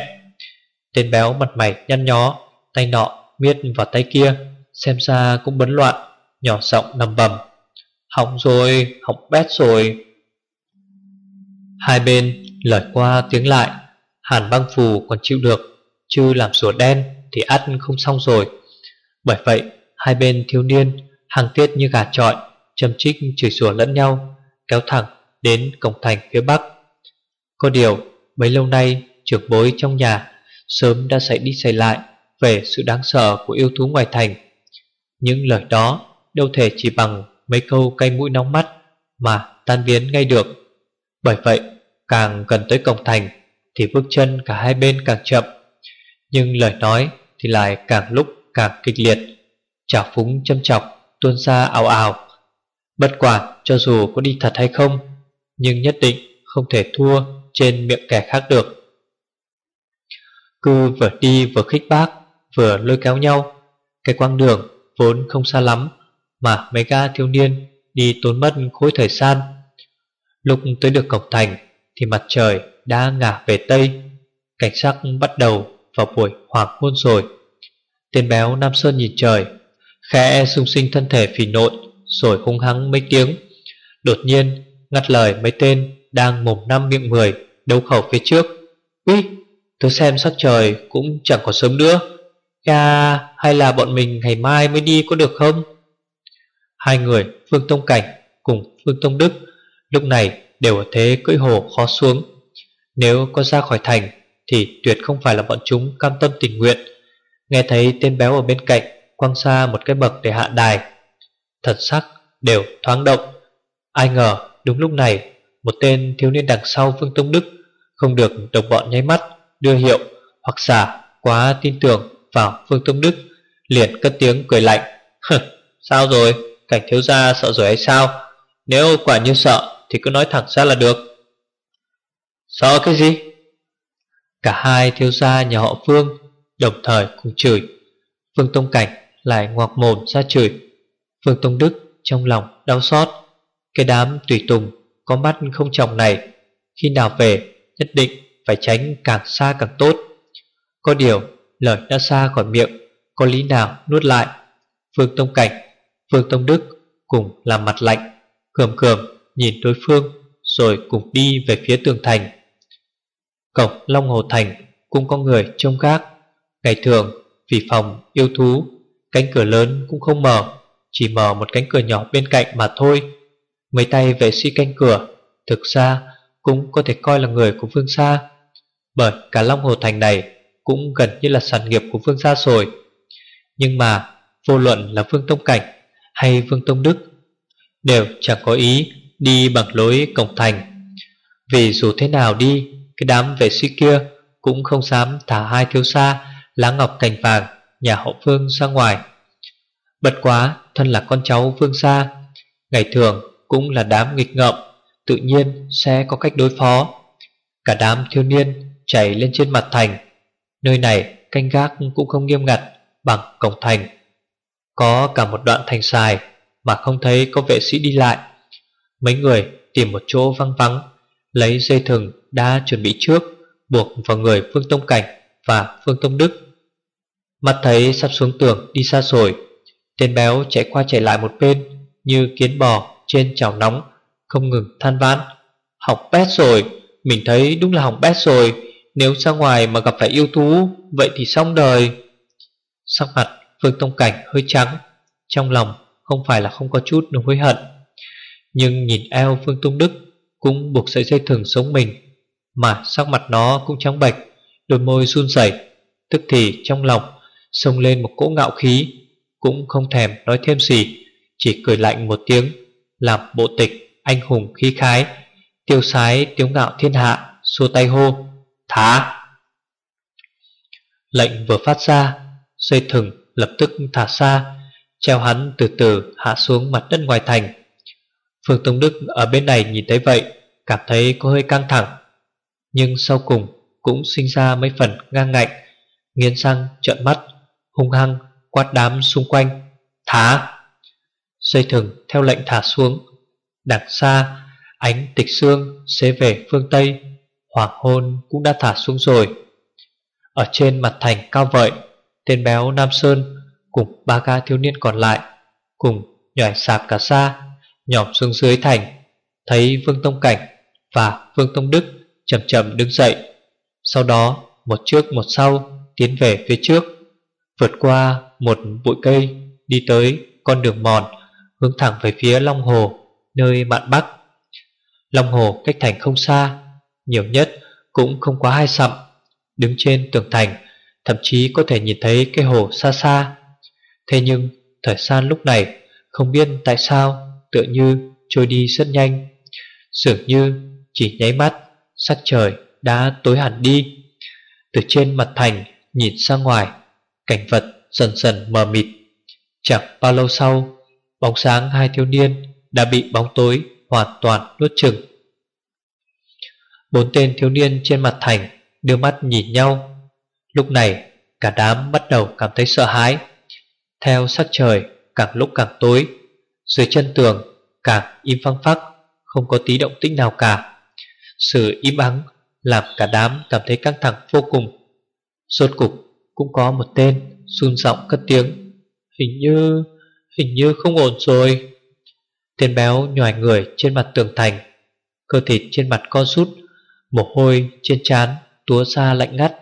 Tên béo mặt mày nhăn nhó Tay nọ miết vào tay kia Xem ra cũng bấn loạn Nhỏ giọng nằm bầm. Hỏng rồi, hỏng bét rồi. Hai bên lời qua tiếng lại Hàn băng phù còn chịu được Chứ làm rùa đen thì ắt không xong rồi. Bởi vậy hai bên thiếu niên Hàng tiết như gà trọi, Châm trích chửi rủa lẫn nhau, Kéo thẳng đến cổng thành phía bắc. Có điều, mấy lâu nay, trưởng bối trong nhà Sớm đã xảy đi xảy lại Về sự đáng sợ của yêu thú ngoài thành. Những lời đó đâu thể chỉ bằng mấy câu cay mũi nóng mắt Mà tan biến ngay được. Bởi vậy, càng gần tới cổng thành Thì bước chân cả hai bên càng chậm, Nhưng lời nói thì lại càng lúc càng kịch liệt Chả phúng châm chọc tuôn ra ảo ảo Bất quả, cho dù có đi thật hay không, Nhưng nhất định không thể thua trên miệng kẻ khác được. Cứ vừa đi vừa khích bác, Vừa lôi kéo nhau. Cái quang đường vốn không xa lắm Mà mấy ga thiếu niên đi tốn mất khối thời gian. Lúc tới được cổng thành Thì mặt trời đã ngả về Tây. Cảnh sắc bắt đầu vào buổi hoàng hôn rồi. Tên béo Nam Sơn nhìn trời Khẽ sung sinh thân thể phì nộn Rồi hung hăng mấy tiếng. Đột nhiên ngắt lời mấy tên Đang mồm năm miệng mười Đấu khẩu phía trước. Úi, tôi xem sắc trời cũng chẳng còn sớm nữa. Ga hay là bọn mình ngày mai mới đi có được không? Hai người Phương Tông Cảnh cùng Phương Tông Đức Lúc này đều ở thế cưỡi hồ khó xuống. Nếu có ra khỏi thành Thì tuyệt không phải là bọn chúng cam tâm tình nguyện. Nghe thấy tên béo ở bên cạnh Quăng xa một cái bậc để hạ đài. Thật sắc đều thoáng động. Ai ngờ, đúng lúc này, Một tên thiếu niên đằng sau Phương Tông Đức Không được đồng bọn nháy mắt, Đưa hiệu hoặc giả quá tin tưởng vào Phương Tông Đức, Liền cất tiếng cười lạnh. Sao rồi? Cảnh thiếu gia sợ rồi hay sao? Nếu quả như sợ thì cứ nói thẳng ra là được. Sợ cái gì? Cả hai thiếu gia nhà họ Phương Đồng thời cùng chửi. Phương Tông Cảnh lại ngoạc mồm ra chửi. Phương Tông Đức trong lòng đau xót. Cái đám tùy tùng Có mắt không chồng này, Khi nào về nhất định phải tránh càng xa càng tốt. Có điều lời đã xa khỏi miệng, Có lý nào nuốt lại? Phương Tông Cảnh, Phương Tông Đức cùng làm mặt lạnh Cường cường nhìn đối phương Rồi cùng đi về phía tường thành. Cổng Long Hồ Thành Cũng có người trông gác. Ngày thường vì phòng yêu thú Cánh cửa lớn cũng không mở, Chỉ mở một cánh cửa nhỏ bên cạnh mà thôi. Mấy tay vệ sĩ canh cửa, Thực ra cũng có thể coi là người của Phương Sa Bởi cả Long Hồ Thành này Cũng gần như là sản nghiệp của Phương Sa rồi. Nhưng mà vô luận là Phương Tông Cảnh Hay Phương Tông Đức Đều chẳng có ý đi bằng lối cổng thành. Vì dù thế nào đi, Cái đám vệ sĩ kia Cũng không dám thả hai thiếu xa Lá ngọc thành vàng. Nhà hậu phương ra ngoài. Bật quá, thân là con cháu phương xa Ngày thường cũng là đám nghịch ngợm, Tự nhiên sẽ có cách đối phó. Cả đám thiếu niên Chảy lên trên mặt thành. Nơi này canh gác cũng không nghiêm ngặt Bằng cổng thành. Có cả một đoạn thành xài Mà không thấy có vệ sĩ đi lại. Mấy người tìm một chỗ vắng vắng, Lấy dây thừng đã chuẩn bị trước, Buộc vào người Phương Tông Cảnh Và Phương Tông Đức. Mặt thấy sắp xuống tường, đi xa rồi Tên béo chạy qua chạy lại một bên, Như kiến bò trên chảo nóng, Không ngừng than vãn. Học bét rồi, Mình thấy đúng là hỏng bét rồi. Nếu ra ngoài mà gặp phải yêu thú, Vậy thì xong đời. Sắc mặt Vương Tông Cảnh hơi trắng, Trong lòng không phải là không có chút nỗi hối hận. Nhưng nhìn eo Vương Tông Đức Cũng buộc sợi dây thừng sống mình, Mà sắc mặt nó cũng trắng bệch, Đôi môi run rẩy. Tức thì trong lòng Xông lên một cỗ ngạo khí, Cũng không thèm nói thêm gì, Chỉ cười lạnh một tiếng, Làm bộ tịch, anh hùng khí khái, Tiêu sái, tiếu ngạo thiên hạ, Xua tay hô, Thả! Lệnh vừa phát ra, Dây thừng lập tức thả xa, Treo hắn từ từ hạ xuống mặt đất ngoài thành. Phương Tông Đức ở bên này nhìn thấy vậy, Cảm thấy có hơi căng thẳng, Nhưng sau cùng cũng sinh ra mấy phần ngang ngạnh, Nghiến răng trợn mắt. Hung hăng quát đám xung quanh, Thả! Dây thừng theo lệnh thả xuống, Đằng xa Ánh tịch xương xế về phương Tây, Hoàng hôn cũng đã thả xuống rồi. Ở trên mặt thành cao vợi, Tên béo Nam Sơn Cùng ba ca thiếu niên còn lại Cùng nhảy sạp cả xa Nhỏm xuống dưới thành, Thấy Vương Tông Cảnh và Vương Tông Đức chậm chậm đứng dậy. Sau đó, một trước một sau Tiến về phía trước. Vượt qua một bụi cây, Đi tới con đường mòn, Hướng thẳng về phía Long Hồ, Nơi mạn Bắc. Long Hồ cách thành không xa, Nhiều nhất cũng không quá hai sậm Đứng trên tường thành, Thậm chí có thể nhìn thấy cái hồ xa xa. Thế nhưng, thời gian lúc này Không biết tại sao Tựa như trôi đi rất nhanh, Dường như chỉ nháy mắt, Sắc trời đã tối hẳn đi. Từ trên mặt thành Nhìn ra ngoài Cảnh vật dần dần mờ mịt. Chẳng bao lâu sau, Bóng sáng hai thiếu niên Đã bị bóng tối hoàn toàn nuốt chừng Bốn tên thiếu niên trên mặt thành Đưa mắt nhìn nhau. Lúc này, cả đám bắt đầu cảm thấy sợ hãi. Theo sắc trời càng lúc càng tối, Dưới chân tường càng im phăng phắc, Không có tí động tĩnh nào cả. Sự im ắng làm cả đám cảm thấy căng thẳng vô cùng. Rốt cục cũng có một tên run giọng cất tiếng. Hình như, hình như không ổn rồi. Tên béo nhòi người trên mặt tường thành Cơ thịt trên mặt co rút Mồ hôi trên trán túa ra lạnh ngắt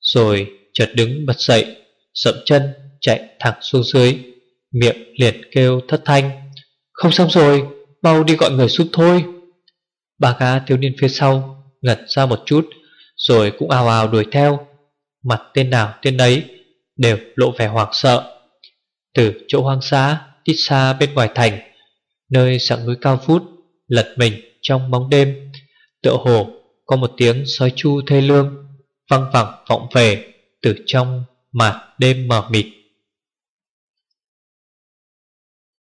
Rồi chợt đứng bật dậy sậm chân chạy thẳng xuống dưới Miệng liền kêu thất thanh. Không xong rồi Mau đi gọi người giúp thôi. Ba gã thiếu niên phía sau Ngật ra một chút Rồi cũng ào ào đuổi theo. Mặt tên nào, tên đấy Đều lộ vẻ hoảng sợ. Từ chỗ hoang xá ít xa bên ngoài thành, Nơi sẵn núi cao phút Lật mình trong bóng đêm, Tựa hồ có một tiếng sói chu thê lương Văng vẳng vọng về Từ trong mạt đêm mờ mịt.